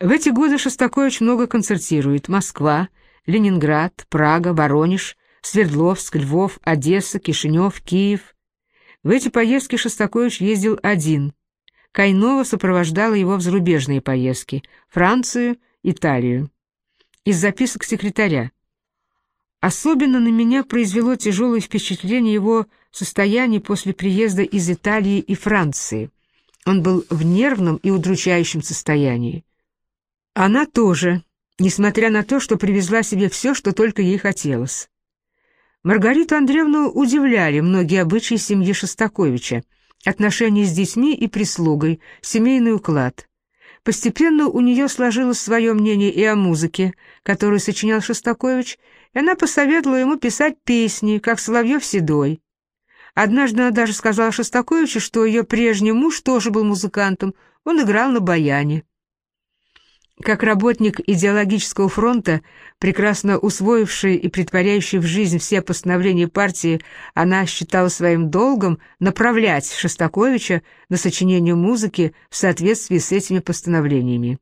В эти годы Шостакович много концертирует. Москва, Ленинград, Прага, Воронеж, Свердловск, Львов, Одесса, Кишинев, Киев. В эти поездки Шостакович ездил один. Кайнова сопровождала его в зарубежные поездки – Францию, Италию. Из записок секретаря. Особенно на меня произвело тяжелое впечатление его состояние после приезда из Италии и Франции. Он был в нервном и удручающем состоянии. Она тоже, несмотря на то, что привезла себе все, что только ей хотелось. Маргариту Андреевну удивляли многие обычаи семьи Шостаковича, отношения с детьми и прислугой, семейный уклад. Постепенно у нее сложилось свое мнение и о музыке, которую сочинял Шостакович, и она посоветовала ему писать песни, как Соловьев-Седой. Однажды она даже сказала Шостаковичу, что ее прежний муж тоже был музыкантом, он играл на баяне. Как работник идеологического фронта, прекрасно усвоивший и притворяющий в жизнь все постановления партии, она считала своим долгом направлять Шостаковича на сочинение музыки в соответствии с этими постановлениями.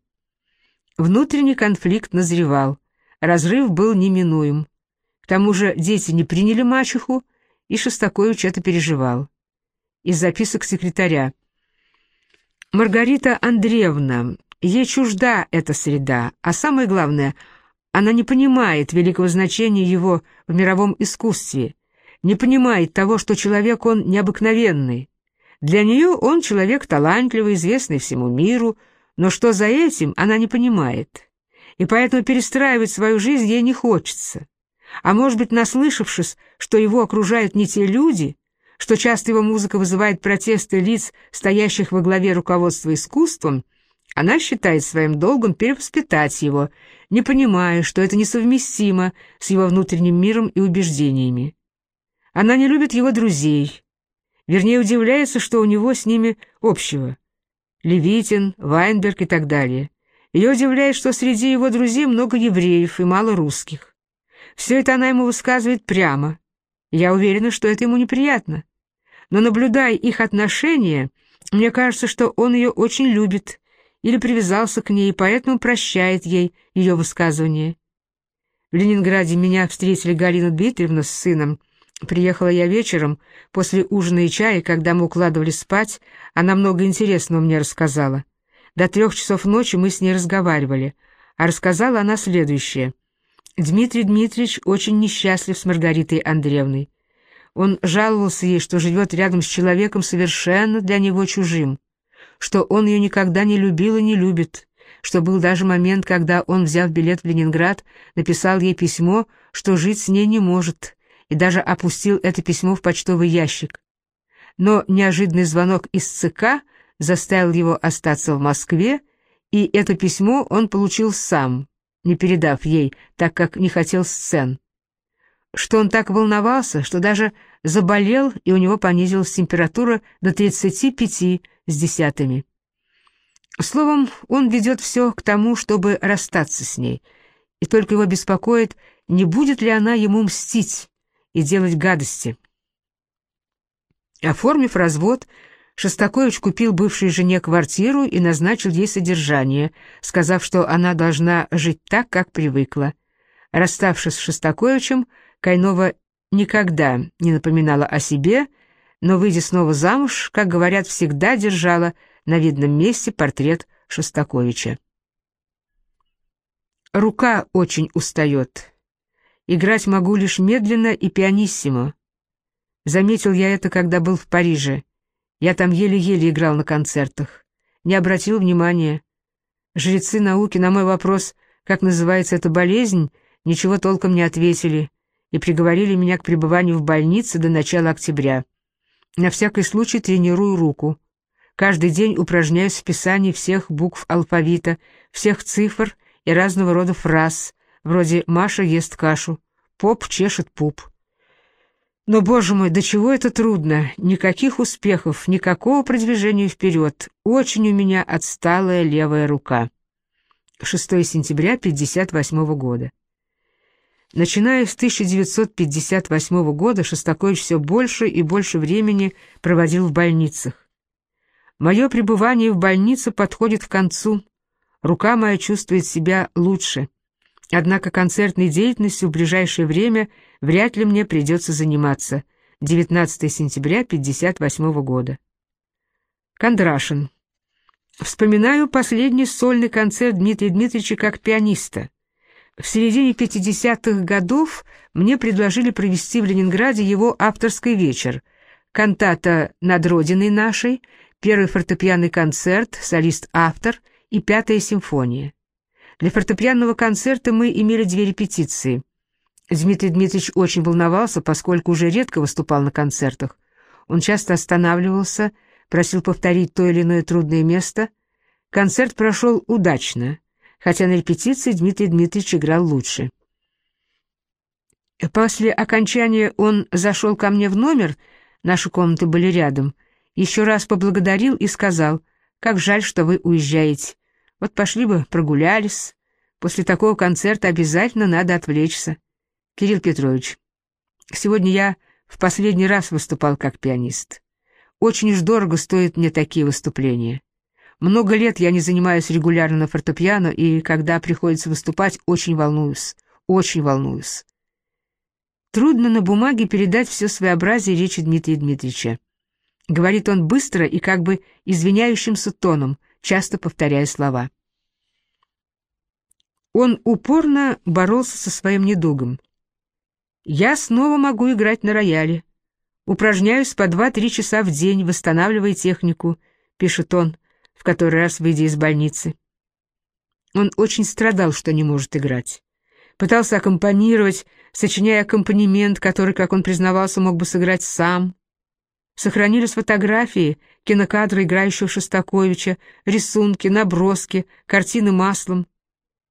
Внутренний конфликт назревал, разрыв был неминуем. К тому же дети не приняли мачеху, и Шостакович это переживал. Из записок секретаря. Маргарита Андреевна, Ей чужда эта среда, а самое главное, она не понимает великого значения его в мировом искусстве, не понимает того, что человек он необыкновенный. Для нее он человек талантливый, известный всему миру, но что за этим, она не понимает. И поэтому перестраивать свою жизнь ей не хочется. А может быть, наслышавшись, что его окружают не те люди, что часто его музыка вызывает протесты лиц, стоящих во главе руководства искусством, она считает своим долгом перевоспитать его, не понимая, что это несовместимо с его внутренним миром и убеждениями. Она не любит его друзей, вернее удивляется, что у него с ними общего. Левитин, Вайнберг и так далее. Ее удивляет, что среди его друзей много евреев и мало русских. Все это она ему высказывает прямо. Я уверена, что это ему неприятно. Но наблюдая их отношения, мне кажется, что он ее очень любит или привязался к ней, и поэтому прощает ей ее высказывание. В Ленинграде меня встретили Галина Дмитриевна с сыном. Приехала я вечером, после ужина и чая, когда мы укладывались спать, она много интересного мне рассказала. До трех часов ночи мы с ней разговаривали, а рассказала она следующее. Дмитрий Дмитриевич очень несчастлив с Маргаритой Андреевной. Он жаловался ей, что живет рядом с человеком совершенно для него чужим что он ее никогда не любил и не любит, что был даже момент, когда он, взяв билет в Ленинград, написал ей письмо, что жить с ней не может, и даже опустил это письмо в почтовый ящик. Но неожиданный звонок из ЦК заставил его остаться в Москве, и это письмо он получил сам, не передав ей, так как не хотел сцен. Что он так волновался, что даже заболел, и у него понизилась температура до 35 с десятыми. Словом, он ведет все к тому, чтобы расстаться с ней, и только его беспокоит, не будет ли она ему мстить и делать гадости. Оформив развод, Шостакович купил бывшей жене квартиру и назначил ей содержание, сказав, что она должна жить так, как привыкла. Расставшись с Шостаковичем, Кайнова никогда не напоминала о себе но, выйдя снова замуж, как говорят, всегда держала на видном месте портрет Шостаковича. Рука очень устает. Играть могу лишь медленно и пианиссимо. Заметил я это, когда был в Париже. Я там еле-еле играл на концертах. Не обратил внимания. Жрецы науки на мой вопрос, как называется эта болезнь, ничего толком не ответили и приговорили меня к пребыванию в больнице до начала октября. На всякий случай тренирую руку. Каждый день упражняюсь в писании всех букв алфавита, всех цифр и разного рода фраз, вроде «Маша ест кашу», «Поп чешет пуп». Но, боже мой, до чего это трудно? Никаких успехов, никакого продвижения вперед. Очень у меня отсталая левая рука. 6 сентября 58 года. Начиная с 1958 года Шостакович все больше и больше времени проводил в больницах. Мое пребывание в больнице подходит к концу. Рука моя чувствует себя лучше. Однако концертной деятельностью в ближайшее время вряд ли мне придется заниматься. 19 сентября 1958 года. Кондрашин. Вспоминаю последний сольный концерт Дмитрия Дмитриевича как пианиста. В середине 50-х годов мне предложили провести в Ленинграде его авторский вечер. Кантата «Над Родиной нашей», первый фортепианный концерт, солист-автор и пятая симфония. Для фортепианного концерта мы имели две репетиции. Дмитрий Дмитриевич очень волновался, поскольку уже редко выступал на концертах. Он часто останавливался, просил повторить то или иное трудное место. Концерт прошел удачно хотя на репетиции Дмитрий Дмитриевич играл лучше. После окончания он зашел ко мне в номер, наши комнаты были рядом, еще раз поблагодарил и сказал, «Как жаль, что вы уезжаете. Вот пошли бы, прогулялись. После такого концерта обязательно надо отвлечься. Кирилл Петрович, сегодня я в последний раз выступал как пианист. Очень уж дорого стоят мне такие выступления. Много лет я не занимаюсь регулярно на фортепиано, и когда приходится выступать, очень волнуюсь, очень волнуюсь. Трудно на бумаге передать все своеобразие речи Дмитрия Дмитриевича. Говорит он быстро и как бы извиняющимся тоном, часто повторяя слова. Он упорно боролся со своим недугом. «Я снова могу играть на рояле. Упражняюсь по два-три часа в день, восстанавливая технику», — пишет он, который раз выйдя из больницы. Он очень страдал, что не может играть. Пытался аккомпанировать, сочиняя аккомпанемент, который, как он признавался, мог бы сыграть сам. Сохранились фотографии, кинокадры играющего Шостаковича, рисунки, наброски, картины маслом.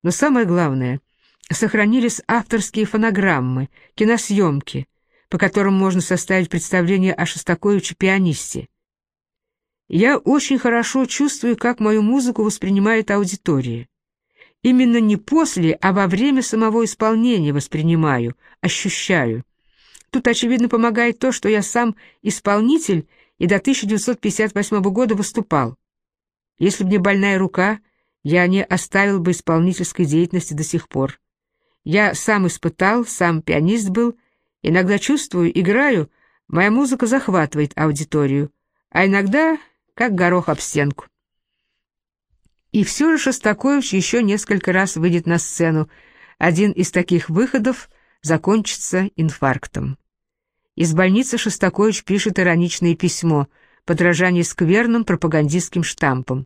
Но самое главное, сохранились авторские фонограммы, киносъемки, по которым можно составить представление о Шостаковиче-пианисте. Я очень хорошо чувствую, как мою музыку воспринимает аудитория. Именно не после, а во время самого исполнения воспринимаю, ощущаю. Тут, очевидно, помогает то, что я сам исполнитель и до 1958 года выступал. Если бы не больная рука, я не оставил бы исполнительской деятельности до сих пор. Я сам испытал, сам пианист был, иногда чувствую, играю, моя музыка захватывает аудиторию, а иногда как горох об стенку. И все же Шостакович еще несколько раз выйдет на сцену. Один из таких выходов закончится инфарктом. Из больницы Шостакович пишет ироничное письмо, подражание скверным пропагандистским штампам.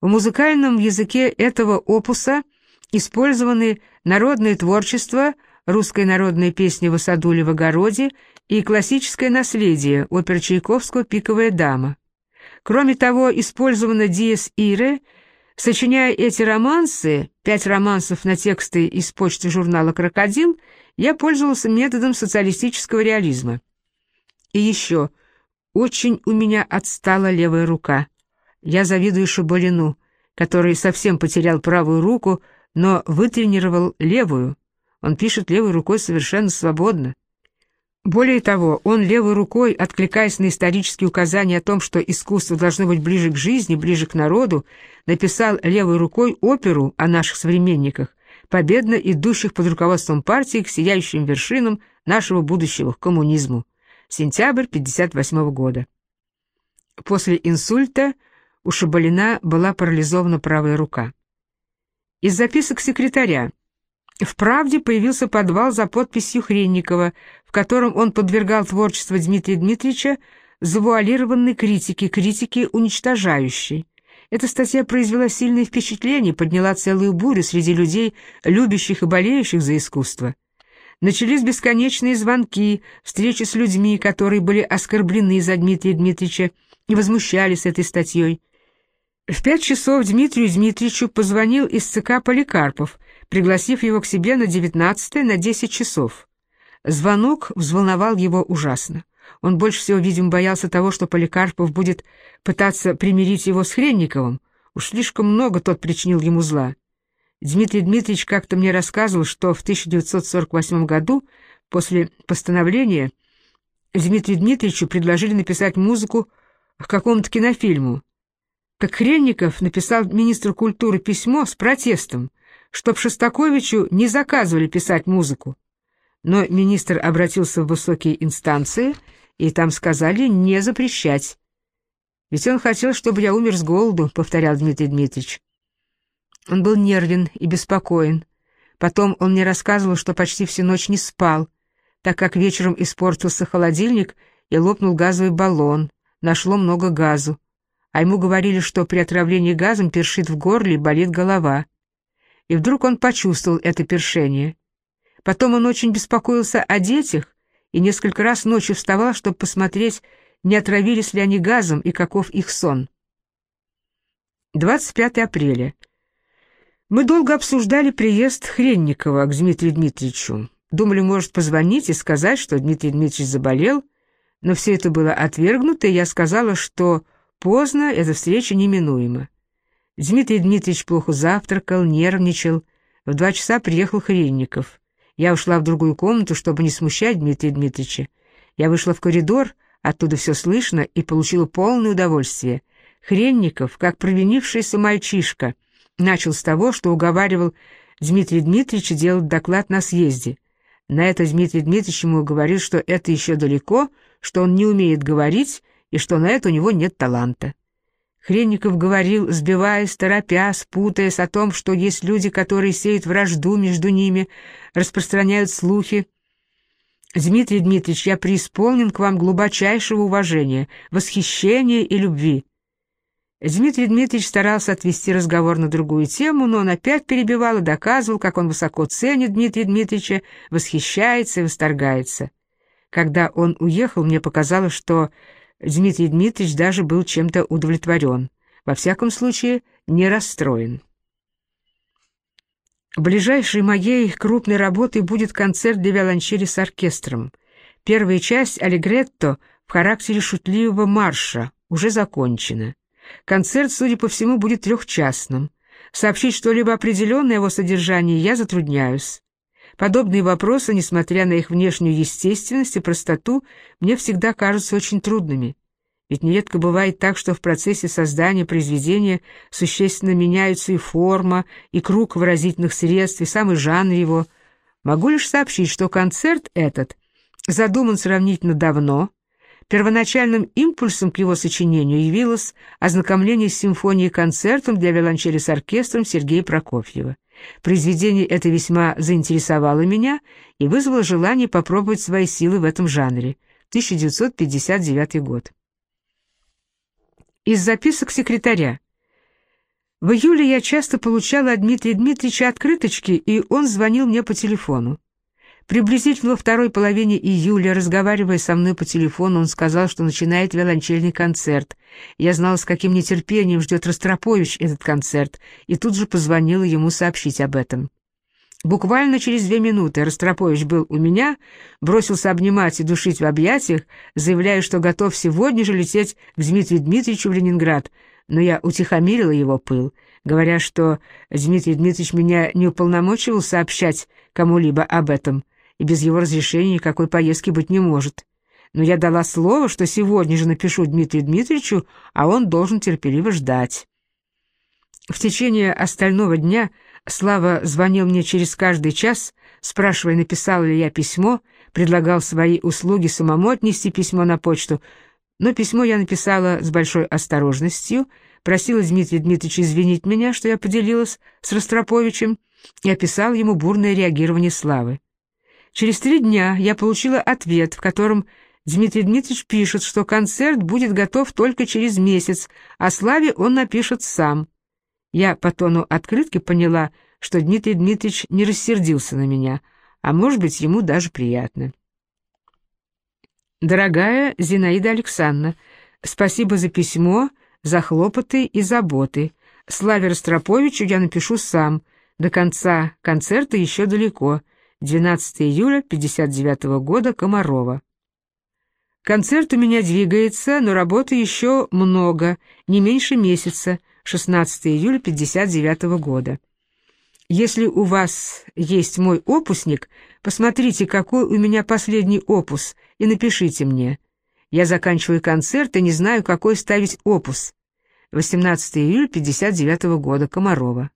В музыкальном языке этого опуса использованы народное творчество, русская народная песня в саду или в огороде и классическое наследие, опера Чайковского «Пиковая дама». Кроме того, использована диез ире, сочиняя эти романсы, пять романсов на тексты из почты журнала «Крокодил», я пользовался методом социалистического реализма. И еще, очень у меня отстала левая рука. Я завидую Шабалину, который совсем потерял правую руку, но вытренировал левую. Он пишет левой рукой совершенно свободно. Более того, он левой рукой, откликаясь на исторические указания о том, что искусство должно быть ближе к жизни, ближе к народу, написал левой рукой оперу о наших современниках, победно идущих под руководством партии к сияющим вершинам нашего будущего, к коммунизму. Сентябрь 1958 года. После инсульта у Шабалина была парализована правая рука. Из записок секретаря в «Правде» появился подвал за подписью Хренникова, котором он подвергал творчество Дмитрия Дмитриевича завуалированной критике, критике уничтожающей. Эта статья произвела сильное впечатление, подняла целую бурю среди людей, любящих и болеющих за искусство. Начались бесконечные звонки, встречи с людьми, которые были оскорблены за Дмитрия Дмитриевича и возмущались этой статьей. В пять часов Дмитрию Дмитриевичу позвонил из ЦК Поликарпов, пригласив его к себе на 19 на 10 часов. Звонок взволновал его ужасно. Он больше всего, видимо, боялся того, что Поликарпов будет пытаться примирить его с Хренниковым. Уж слишком много тот причинил ему зла. Дмитрий Дмитриевич как-то мне рассказывал, что в 1948 году, после постановления, Дмитрию Дмитриевичу предложили написать музыку к какому-то кинофильму. Так Хренников написал министру культуры письмо с протестом, чтоб Шостаковичу не заказывали писать музыку. Но министр обратился в высокие инстанции, и там сказали не запрещать. «Ведь он хотел, чтобы я умер с голоду», — повторял Дмитрий Дмитриевич. Он был нервен и беспокоен. Потом он мне рассказывал, что почти всю ночь не спал, так как вечером испортился холодильник и лопнул газовый баллон, нашло много газу. А ему говорили, что при отравлении газом першит в горле и болит голова. И вдруг он почувствовал это першение. Потом он очень беспокоился о детях и несколько раз ночью вставал, чтобы посмотреть, не отравились ли они газом и каков их сон. 25 апреля. Мы долго обсуждали приезд Хренникова к Дмитрию Дмитриевичу. Думали, может, позвонить и сказать, что Дмитрий Дмитриевич заболел, но все это было отвергнуто, и я сказала, что поздно, эта встреча неминуема. Дмитрий Дмитриевич плохо завтракал, нервничал. В два часа приехал Хренников. Я ушла в другую комнату, чтобы не смущать Дмитрия Дмитриевича. Я вышла в коридор, оттуда все слышно, и получила полное удовольствие. Хренников, как провинившийся мальчишка — Начал с того, что уговаривал Дмитрия Дмитриевича делать доклад на съезде. На это Дмитрий Дмитриевич ему говорил, что это еще далеко, что он не умеет говорить и что на это у него нет таланта. Хренников говорил, сбиваясь, торопясь, путаясь о том, что есть люди, которые сеют вражду между ними, распространяют слухи. «Дмитрий Дмитриевич, я преисполнен к вам глубочайшего уважения, восхищения и любви. Дмитрий Дмитриевич старался отвести разговор на другую тему, но он опять перебивал и доказывал, как он высоко ценит Дмитрия Дмитриевича, восхищается и восторгается. Когда он уехал, мне показалось, что Дмитрий Дмитриевич даже был чем-то удовлетворен. Во всяком случае, не расстроен. Ближайшей моей крупной работой будет концерт для виолончели с оркестром. Первая часть «Аллегретто» в характере шутливого марша уже закончена. Концерт, судя по всему, будет трехчастным. Сообщить что-либо определенное о его содержании я затрудняюсь. Подобные вопросы, несмотря на их внешнюю естественность и простоту, мне всегда кажутся очень трудными. Ведь нередко бывает так, что в процессе создания произведения существенно меняются и форма, и круг выразительных средств, и самый жанр его. Могу лишь сообщить, что концерт этот задуман сравнительно давно, Первоначальным импульсом к его сочинению явилось ознакомление с симфонией концертом для виолончели с оркестром Сергея Прокофьева. Произведение это весьма заинтересовало меня и вызвало желание попробовать свои силы в этом жанре. 1959 год. Из записок секретаря. В июле я часто получала от Дмитрия Дмитриевича открыточки, и он звонил мне по телефону. Приблизительно во второй половине июля, разговаривая со мной по телефону, он сказал, что начинает виолончельный концерт. Я знала, с каким нетерпением ждет Ростропович этот концерт, и тут же позвонила ему сообщить об этом. Буквально через две минуты Ростропович был у меня, бросился обнимать и душить в объятиях, заявляя, что готов сегодня же лететь к Дмитрию Дмитриевичу в Ленинград, но я утихомирила его пыл, говоря, что Дмитрий Дмитриевич меня не уполномочивал сообщать кому-либо об этом, и без его разрешения никакой поездки быть не может. Но я дала слово, что сегодня же напишу Дмитрию Дмитриевичу, а он должен терпеливо ждать. В течение остального дня Слава звонил мне через каждый час, спрашивая, написал ли я письмо, предлагал свои услуги самому отнести письмо на почту, но письмо я написала с большой осторожностью, просила Дмитрия Дмитриевича извинить меня, что я поделилась с Ростроповичем, и описал ему бурное реагирование Славы. Через три дня я получила ответ, в котором Дмитрий Дмитриевич пишет, что концерт будет готов только через месяц, а Славе он напишет сам. Я по тону открытки поняла, что Дмитрий Дмитриевич не рассердился на меня, а может быть, ему даже приятно. Дорогая Зинаида Александровна, спасибо за письмо, за хлопоты и заботы. Славе Ростроповичу я напишу сам. До конца концерта еще далеко. 12 июля 59 года, Комарова. Концерт у меня двигается, но работы еще много, не меньше месяца, 16 июля 59 года. Если у вас есть мой опусник, посмотрите, какой у меня последний опус, и напишите мне. Я заканчиваю концерт и не знаю, какой ставить опус. 18 июля 59 года, Комарова.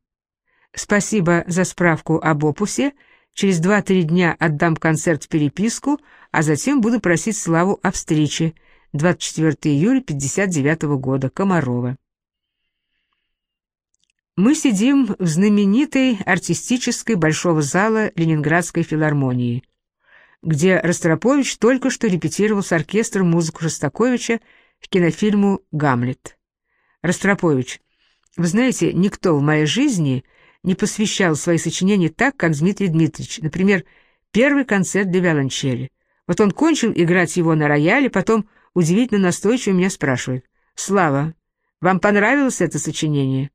Спасибо за справку об опусе. Через 2-3 дня отдам концерт в переписку, а затем буду просить Славу о встрече. 24 июля 59 года, Комарова. Мы сидим в знаменитой артистической большого зала Ленинградской филармонии, где Ростропович только что репетировал с оркестром музыку Шостаковича к кинофильму «Гамлет». Ростропович, вы знаете, никто в моей жизни не посвящал свои сочинения так, как Дмитрий Дмитриевич. Например, первый концерт для виолончели. Вот он кончил играть его на рояле, потом удивительно настойчиво меня спрашивает. «Слава, вам понравилось это сочинение?»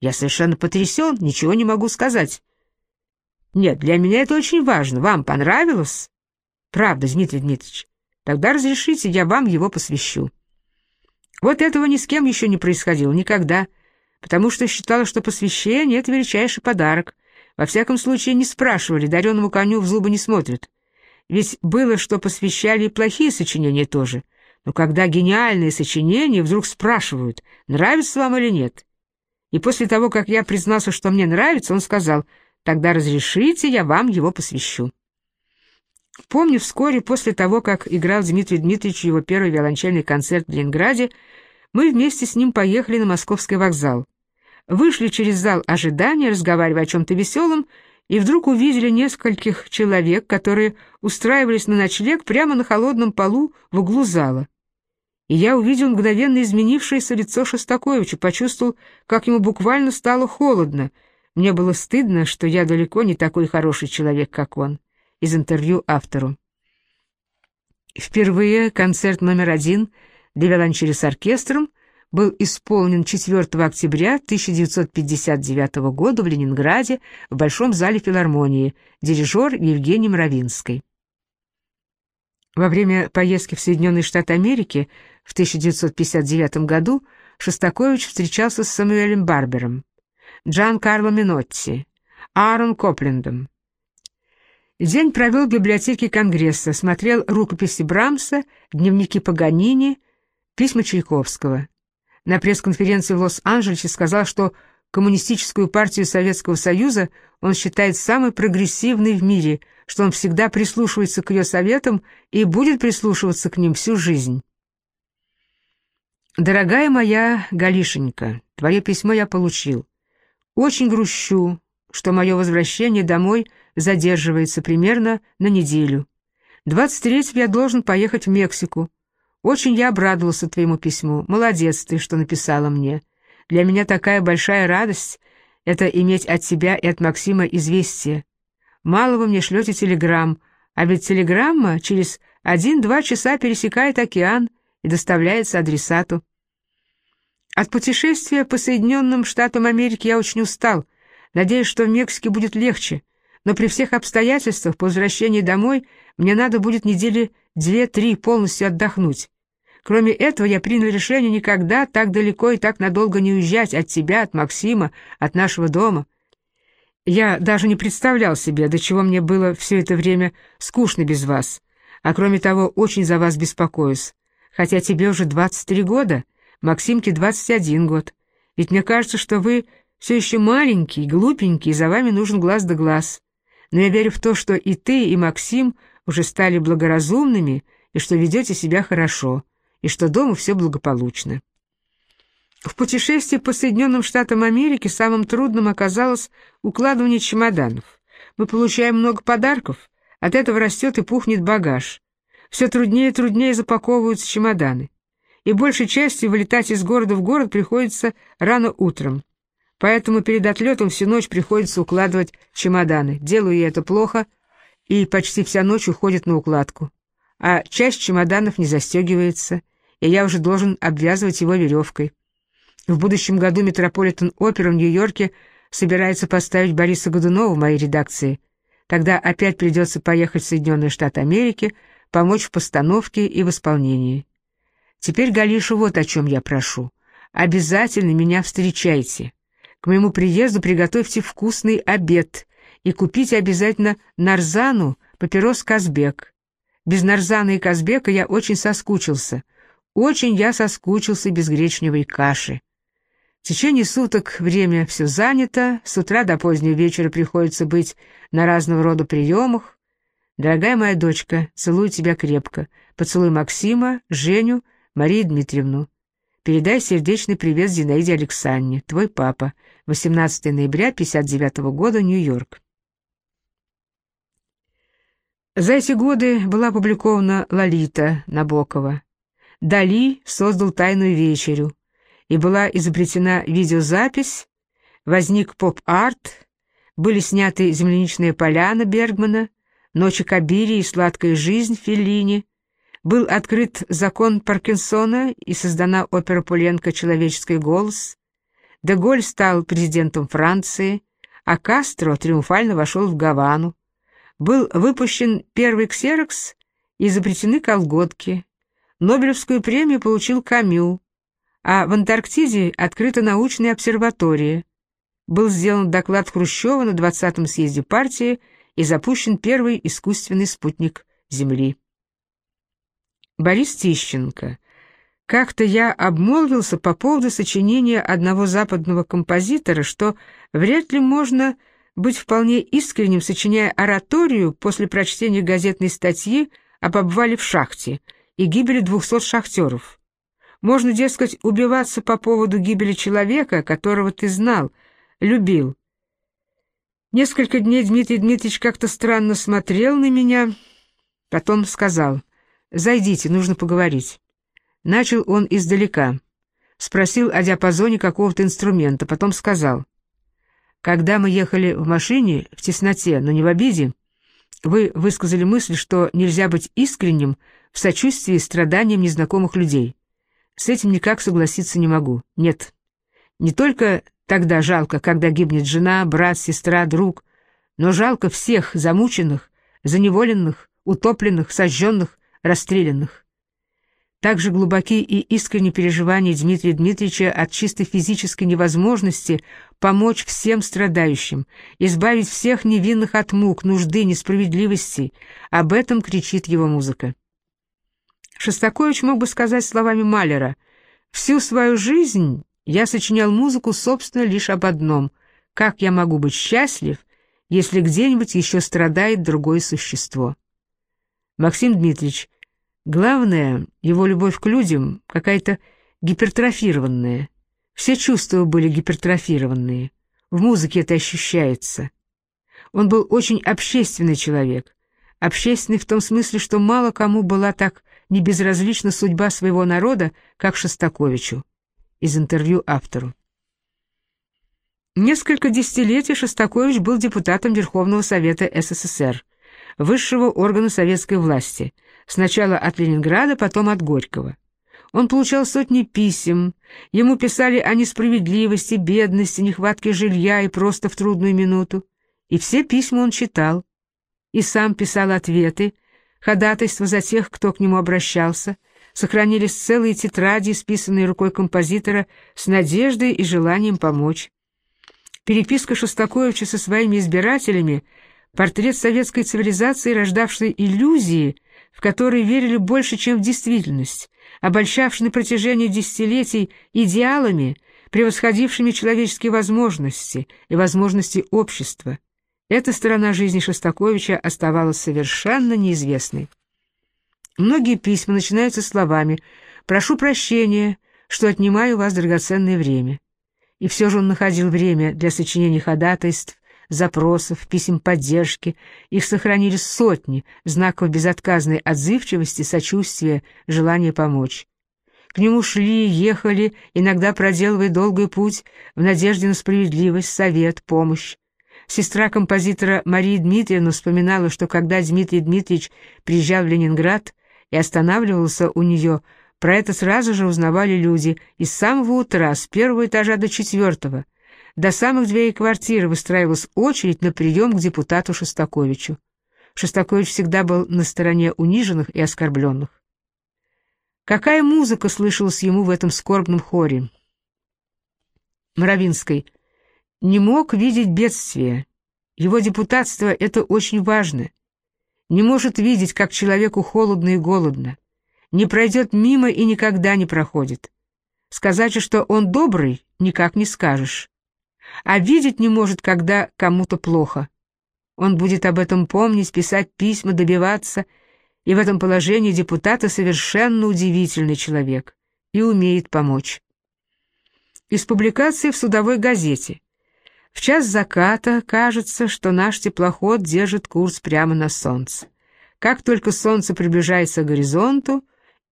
Я совершенно потрясен, ничего не могу сказать. Нет, для меня это очень важно. Вам понравилось? Правда, Дмитрий Дмитриевич. Тогда разрешите, я вам его посвящу. Вот этого ни с кем еще не происходило, никогда, потому что считала, что посвящение — это величайший подарок. Во всяком случае, не спрашивали, дареному коню в зубы не смотрят. Ведь было, что посвящали и плохие сочинения тоже. Но когда гениальные сочинения вдруг спрашивают, нравится вам или нет, и после того, как я признался, что мне нравится, он сказал, «Тогда разрешите, я вам его посвящу». Помню, вскоре после того, как играл Дмитрий Дмитриевич его первый виолончельный концерт в Ленинграде, мы вместе с ним поехали на Московский вокзал. Вышли через зал ожидания, разговаривая о чем-то веселом, и вдруг увидели нескольких человек, которые устраивались на ночлег прямо на холодном полу в углу зала и я увидел мгновенно изменившееся лицо Шостаковича, почувствовал, как ему буквально стало холодно. Мне было стыдно, что я далеко не такой хороший человек, как он. Из интервью автору. Впервые концерт номер один для виолончели с оркестром был исполнен 4 октября 1959 года в Ленинграде в Большом зале филармонии, дирижер Евгений Мравинский. Во время поездки в Соединенные Штаты Америки в 1959 году Шостакович встречался с Самуэлем Барбером, Джан Карло Минотти, Аарон Коплендом. День провел в библиотеке Конгресса, смотрел рукописи Брамса, дневники Паганини, письма Чайковского. На пресс-конференции в Лос-Анджелесе сказал, что Коммунистическую партию Советского Союза он считает самой прогрессивной в мире, что он всегда прислушивается к ее советам и будет прислушиваться к ним всю жизнь. «Дорогая моя Галишенька, твое письмо я получил. Очень грущу, что мое возвращение домой задерживается примерно на неделю. 23 я должен поехать в Мексику. Очень я обрадовался твоему письму. Молодец ты, что написала мне. Для меня такая большая радость — это иметь от тебя и от Максима известие. Мало вы мне шлете телеграмм, а ведь телеграмма через один-два часа пересекает океан и доставляется адресату. От путешествия по Соединенным Штатам Америки я очень устал. Надеюсь, что в Мексике будет легче, но при всех обстоятельствах по возвращении домой мне надо будет недели две-три полностью отдохнуть. Кроме этого, я принял решение никогда так далеко и так надолго не уезжать от тебя, от Максима, от нашего дома. Я даже не представлял себе, до чего мне было все это время скучно без вас. А кроме того, очень за вас беспокоюсь. Хотя тебе уже 23 года, Максимке 21 год. Ведь мне кажется, что вы все еще маленький, глупенький, и за вами нужен глаз да глаз. Но я верю в то, что и ты, и Максим уже стали благоразумными, и что ведете себя хорошо и что дома все благополучно. В путешествии по Соединенным Штатам Америки самым трудным оказалось укладывание чемоданов. Мы получаем много подарков, от этого растет и пухнет багаж. Все труднее и труднее запаковываются чемоданы. И большей частью вылетать из города в город приходится рано утром. Поэтому перед отлетом всю ночь приходится укладывать чемоданы. Делаю я это плохо, и почти вся ночь уходит на укладку. А часть чемоданов не застегивается — и я уже должен обвязывать его веревкой. В будущем году Метрополитен Опера в Нью-Йорке собирается поставить Бориса Годунова в моей редакции. Тогда опять придется поехать в Соединенные Штаты Америки, помочь в постановке и в исполнении. Теперь, Галиша, вот о чем я прошу. Обязательно меня встречайте. К моему приезду приготовьте вкусный обед и купите обязательно нарзану, папирос Казбек. Без нарзана и Казбека я очень соскучился — очень я соскучился без гречневой каши. В течение суток время все занято, с утра до позднего вечера приходится быть на разного рода приемах. Дорогая моя дочка, целую тебя крепко. Поцелуй Максима, Женю, Марию Дмитриевну. Передай сердечный привет Зинаиде Александре, твой папа. 18 ноября 59 года, Нью-Йорк. За эти годы была опубликована «Лолита» Набокова. Дали создал «Тайную вечерю», и была изобретена видеозапись, возник поп-арт, были сняты «Земляничная поляна» Бергмана, «Ночи Кабири» и «Сладкая жизнь» Феллини, был открыт закон Паркинсона и создана опера Пуленко «Человеческий голос», Деголь стал президентом Франции, а Кастро триумфально вошел в Гавану. Был выпущен первый ксерокс и изобретены колготки. Нобелевскую премию получил Камю, а в Антарктиде открыта научная обсерватория. Был сделан доклад Хрущева на 20-м съезде партии и запущен первый искусственный спутник Земли. Борис Тищенко. Как-то я обмолвился по поводу сочинения одного западного композитора, что вряд ли можно быть вполне искренним, сочиняя ораторию после прочтения газетной статьи об обвале в шахте и гибели 200 шахтеров. Можно, дескать, убиваться по поводу гибели человека, которого ты знал, любил. Несколько дней Дмитрий Дмитриевич как-то странно смотрел на меня, потом сказал, «Зайдите, нужно поговорить». Начал он издалека. Спросил о диапазоне какого-то инструмента, потом сказал, «Когда мы ехали в машине, в тесноте, но не в обиде, вы высказали мысль, что нельзя быть искренним в сочувствии страданиям незнакомых людей. С этим никак согласиться не могу. Нет. Не только тогда жалко, когда гибнет жена, брат, сестра, друг, но жалко всех замученных, заневоленных, утопленных, сожженных, расстрелянных. Также глубоки и искренние переживания Дмитрия Дмитриевича от чисто физической невозможности помочь всем страдающим, избавить всех невинных от мук, нужды, несправедливости. Об этом кричит его музыка. Шостакович мог бы сказать словами Малера «Всю свою жизнь я сочинял музыку, собственно, лишь об одном — как я могу быть счастлив, если где-нибудь еще страдает другое существо». Максим Дмитриевич, главное, его любовь к людям какая-то гипертрофированная. Все чувства были гипертрофированные. В музыке это ощущается. Он был очень общественный человек. Общественный в том смысле, что мало кому была так не безразлична судьба своего народа, как Шостаковичу. Из интервью автору. Несколько десятилетий Шостакович был депутатом Верховного Совета СССР, высшего органа советской власти, сначала от Ленинграда, потом от Горького. Он получал сотни писем, ему писали о несправедливости, бедности, нехватке жилья и просто в трудную минуту. И все письма он читал, и сам писал ответы, ходатайства за тех, кто к нему обращался, сохранились целые тетради, списанные рукой композитора с надеждой и желанием помочь. Переписка Шостаковича со своими избирателями — портрет советской цивилизации, рождавшей иллюзии, в которые верили больше, чем в действительность, обольщавшей на протяжении десятилетий идеалами, превосходившими человеческие возможности и возможности общества. Эта сторона жизни Шостаковича оставалась совершенно неизвестной. Многие письма начинаются словами «Прошу прощения, что отнимаю у вас драгоценное время». И все же он находил время для сочинения ходатайств, запросов, писем поддержки. Их сохранились сотни знаков безотказной отзывчивости, сочувствия, желания помочь. К нему шли, ехали, иногда проделывая долгий путь в надежде на справедливость, совет, помощь. Сестра композитора Мария Дмитриевна вспоминала, что когда Дмитрий Дмитриевич приезжал в Ленинград и останавливался у нее, про это сразу же узнавали люди и с самого утра, с первого этажа до четвертого. До самых дверей квартиры выстраивалась очередь на прием к депутату Шостаковичу. Шостакович всегда был на стороне униженных и оскорбленных. Какая музыка слышалась ему в этом скорбном хоре? Моровинской не мог видеть бедствия. Его депутатство — это очень важно. Не может видеть, как человеку холодно и голодно. Не пройдет мимо и никогда не проходит. Сказать что он добрый, никак не скажешь. А видеть не может, когда кому-то плохо. Он будет об этом помнить, писать письма, добиваться, и в этом положении депутата совершенно удивительный человек и умеет помочь. Из публикации в судовой газете. В час заката кажется, что наш теплоход держит курс прямо на солнце. Как только солнце приближается к горизонту,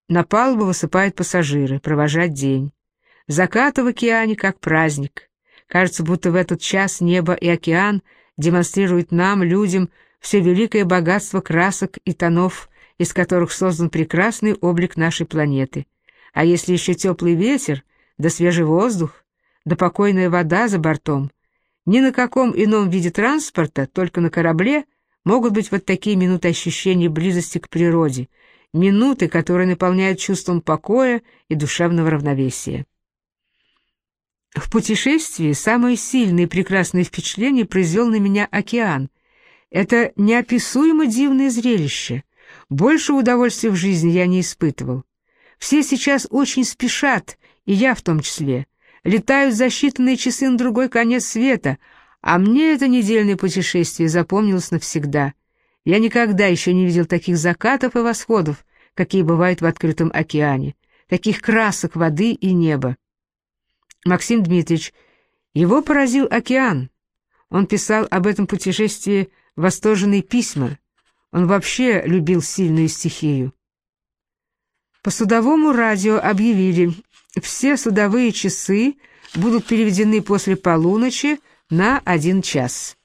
на палубу высыпают пассажиры, провожать день. Закаты в океане как праздник. Кажется, будто в этот час небо и океан демонстрируют нам, людям, все великое богатство красок и тонов, из которых создан прекрасный облик нашей планеты. А если еще теплый ветер, да свежий воздух, да покойная вода за бортом, ни на каком ином виде транспорта, только на корабле, могут быть вот такие минуты ощущения близости к природе, минуты, которые наполняют чувством покоя и душевного равновесия. В путешествии самое сильное и прекрасное впечатление произвел на меня океан. Это неописуемо дивное зрелище. Больше удовольствия в жизни я не испытывал. Все сейчас очень спешат, и я в том числе. Летают за считанные часы на другой конец света, а мне это недельное путешествие запомнилось навсегда. Я никогда еще не видел таких закатов и восходов, какие бывают в открытом океане, таких красок воды и неба. Максим Дмитриевич, его поразил океан. Он писал об этом путешествии восторженные письма. Он вообще любил сильную стихию. По судовому радио объявили, все судовые часы будут переведены после полуночи на один час.